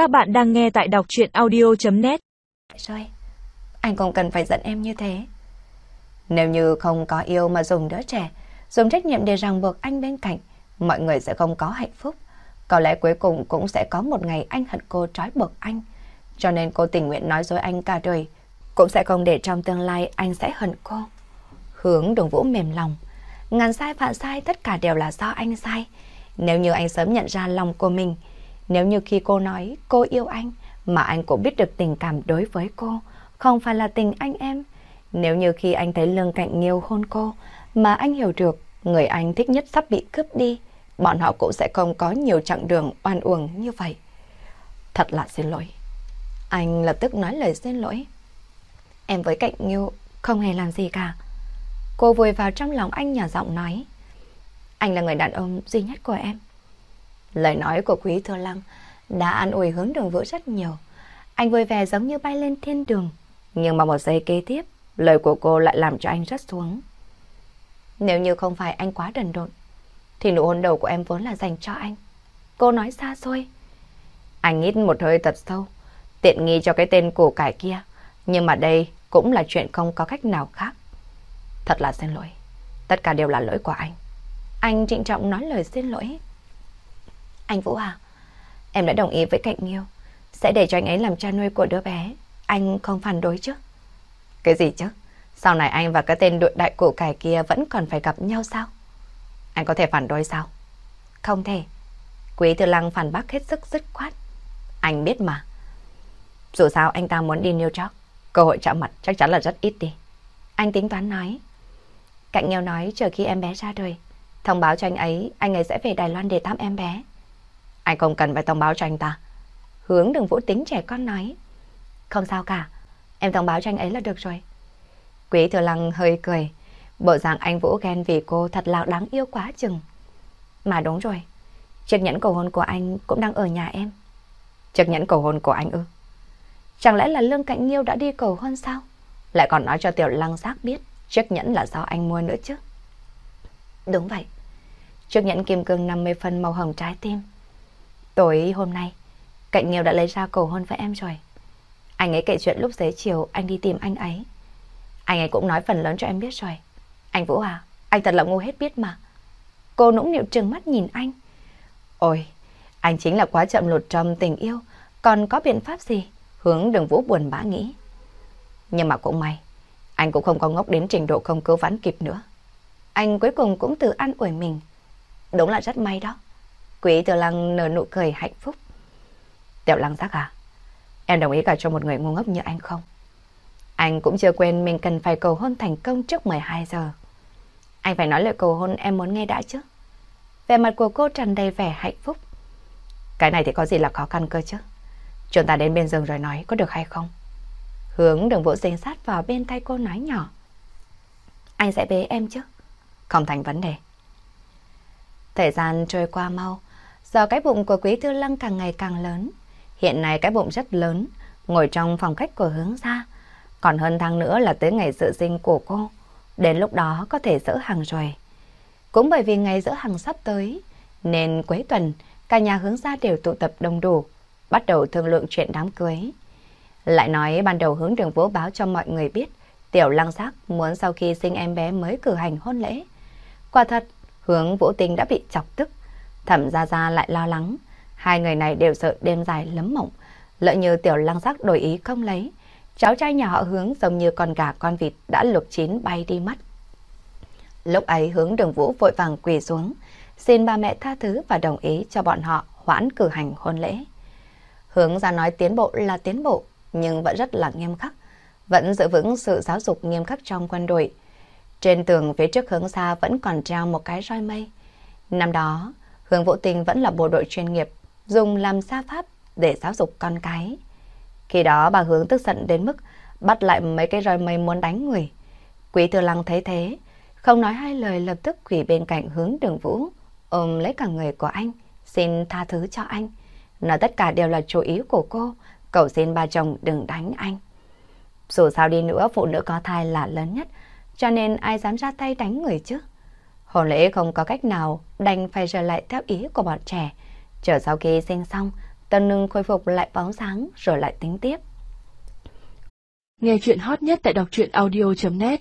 Các bạn đang nghe tại đọc chuyện audio.net Rồi, anh không cần phải giận em như thế. Nếu như không có yêu mà dùng đứa trẻ, dùng trách nhiệm để ràng buộc anh bên cạnh, mọi người sẽ không có hạnh phúc. Có lẽ cuối cùng cũng sẽ có một ngày anh hận cô trói buộc anh. Cho nên cô tình nguyện nói dối anh cả đời, cũng sẽ không để trong tương lai anh sẽ hận cô. Hướng đồng vũ mềm lòng. Ngàn sai vạn sai tất cả đều là do anh sai. Nếu như anh sớm nhận ra lòng của mình, nếu như khi cô nói cô yêu anh mà anh cũng biết được tình cảm đối với cô, không phải là tình anh em. Nếu như khi anh thấy lương cạnh nghiêu hôn cô mà anh hiểu được người anh thích nhất sắp bị cướp đi, bọn họ cũng sẽ không có nhiều chặng đường oan uổng như vậy. Thật là xin lỗi. Anh lập tức nói lời xin lỗi. Em với cạnh nghiêu không hề làm gì cả. Cô vùi vào trong lòng anh nhỏ giọng nói. Anh là người đàn ông duy nhất của em. Lời nói của quý thừa lăng đã an ủi hướng đường vũ rất nhiều. Anh vui vẻ giống như bay lên thiên đường. Nhưng mà một giây kế tiếp, lời của cô lại làm cho anh rất xuống. Nếu như không phải anh quá đần độn, thì nụ hôn đầu của em vốn là dành cho anh. Cô nói xa xôi. Anh hít một hơi thật sâu, tiện nghi cho cái tên cổ cải kia. Nhưng mà đây cũng là chuyện không có cách nào khác. Thật là xin lỗi. Tất cả đều là lỗi của anh. Anh trịnh trọng nói lời xin lỗi. Anh Vũ à, em đã đồng ý với Cạnh Nghiêu. Sẽ để cho anh ấy làm cha nuôi của đứa bé. Anh không phản đối chứ? Cái gì chứ? Sau này anh và cái tên đội đại cụ cải kia vẫn còn phải gặp nhau sao? Anh có thể phản đối sao? Không thể. Quý Thư Lăng phản bác hết sức dứt khoát. Anh biết mà. Dù sao anh ta muốn đi New York, cơ hội chạm mặt chắc chắn là rất ít đi. Anh tính toán nói. Cạnh Nghiêu nói chờ khi em bé ra đời, thông báo cho anh ấy, anh ấy sẽ về Đài Loan để thăm em bé. Anh không cần phải thông báo cho anh ta. Hướng đường vũ tính trẻ con nói. Không sao cả, em thông báo cho anh ấy là được rồi. Quý thừa lăng hơi cười. Bộ dạng anh Vũ ghen vì cô thật là đáng yêu quá chừng. Mà đúng rồi, chiếc nhẫn cầu hôn của anh cũng đang ở nhà em. Chiếc nhẫn cầu hôn của anh ư? Chẳng lẽ là Lương Cạnh Nghiêu đã đi cầu hôn sao? Lại còn nói cho Tiểu Lăng Giác biết chiếc nhẫn là do anh mua nữa chứ. Đúng vậy. Chiếc nhẫn kim cương 50 phân màu hồng trái tim. Tối hôm nay, Cạnh Nghiêu đã lấy ra cầu hôn với em rồi. Anh ấy kể chuyện lúc xế chiều anh đi tìm anh ấy. Anh ấy cũng nói phần lớn cho em biết rồi. Anh Vũ à, anh thật là ngu hết biết mà. Cô nũng nịu trừng mắt nhìn anh. Ôi, anh chính là quá chậm lụt trong tình yêu, còn có biện pháp gì? Hướng đường Vũ buồn bã nghĩ. Nhưng mà cũng may, anh cũng không có ngốc đến trình độ không cứu vãn kịp nữa. Anh cuối cùng cũng tự an ủi mình. Đúng là rất may đó. Quý Tiểu Lăng nở nụ cười hạnh phúc. Tiểu Lăng giác à, em đồng ý cả cho một người ngu ngốc như anh không? Anh cũng chưa quên mình cần phải cầu hôn thành công trước 12 giờ. Anh phải nói lời cầu hôn em muốn nghe đã chứ. Vẻ mặt của cô tràn đầy vẻ hạnh phúc. Cái này thì có gì là khó khăn cơ chứ. Chúng ta đến bên giường rồi nói có được hay không? Hướng đường vũ dính sát vào bên tay cô nói nhỏ. Anh sẽ bế em chứ? Không thành vấn đề. Thời gian trôi qua mau, do cái bụng của quý thư lăng càng ngày càng lớn. Hiện nay cái bụng rất lớn, ngồi trong phòng khách của hướng ra. Còn hơn tháng nữa là tới ngày dự sinh của cô. Đến lúc đó có thể dỡ hàng rồi. Cũng bởi vì ngày dỡ hàng sắp tới, nên cuối tuần cả nhà hướng ra đều tụ tập đông đủ, bắt đầu thương lượng chuyện đám cưới. Lại nói ban đầu hướng đường vũ báo cho mọi người biết, tiểu lăng giác muốn sau khi sinh em bé mới cử hành hôn lễ. Quả thật, hướng vũ tình đã bị chọc tức. Thẩm gia gia lại lo lắng, hai người này đều sợ đêm dài lấm mộng. Lỡ như tiểu lăng giác đổi ý không lấy, cháu trai nhà họ hướng giống như con gà con vịt đã luộc chín bay đi mất. Lúc ấy hướng đường vũ vội vàng quỳ xuống, xin ba mẹ tha thứ và đồng ý cho bọn họ hoãn cử hành hôn lễ. Hướng ra nói tiến bộ là tiến bộ, nhưng vẫn rất là nghiêm khắc, vẫn giữ vững sự giáo dục nghiêm khắc trong quân đội. Trên tường phía trước hướng xa vẫn còn treo một cái roi mây. Năm đó, Hướng Vũ Tình vẫn là bộ đội chuyên nghiệp, dùng làm xa pháp để giáo dục con cái. Khi đó bà Hướng tức giận đến mức bắt lại mấy cái roi mây muốn đánh người. Quý Tư Lăng thấy thế, không nói hai lời lập tức quỳ bên cạnh hướng đường Vũ, ôm lấy cả người của anh, xin tha thứ cho anh. Nói tất cả đều là chủ ý của cô, cầu xin ba chồng đừng đánh anh. Dù sao đi nữa, phụ nữ có thai là lớn nhất, cho nên ai dám ra tay đánh người chứ? Hồn lễ không có cách nào đành phải trở lại theo ý của bọn trẻ. Chờ sau khi sinh xong, tân nương khôi phục lại bóng sáng rồi lại tính tiếp. Nghe chuyện hot nhất tại đọc truyện audio.net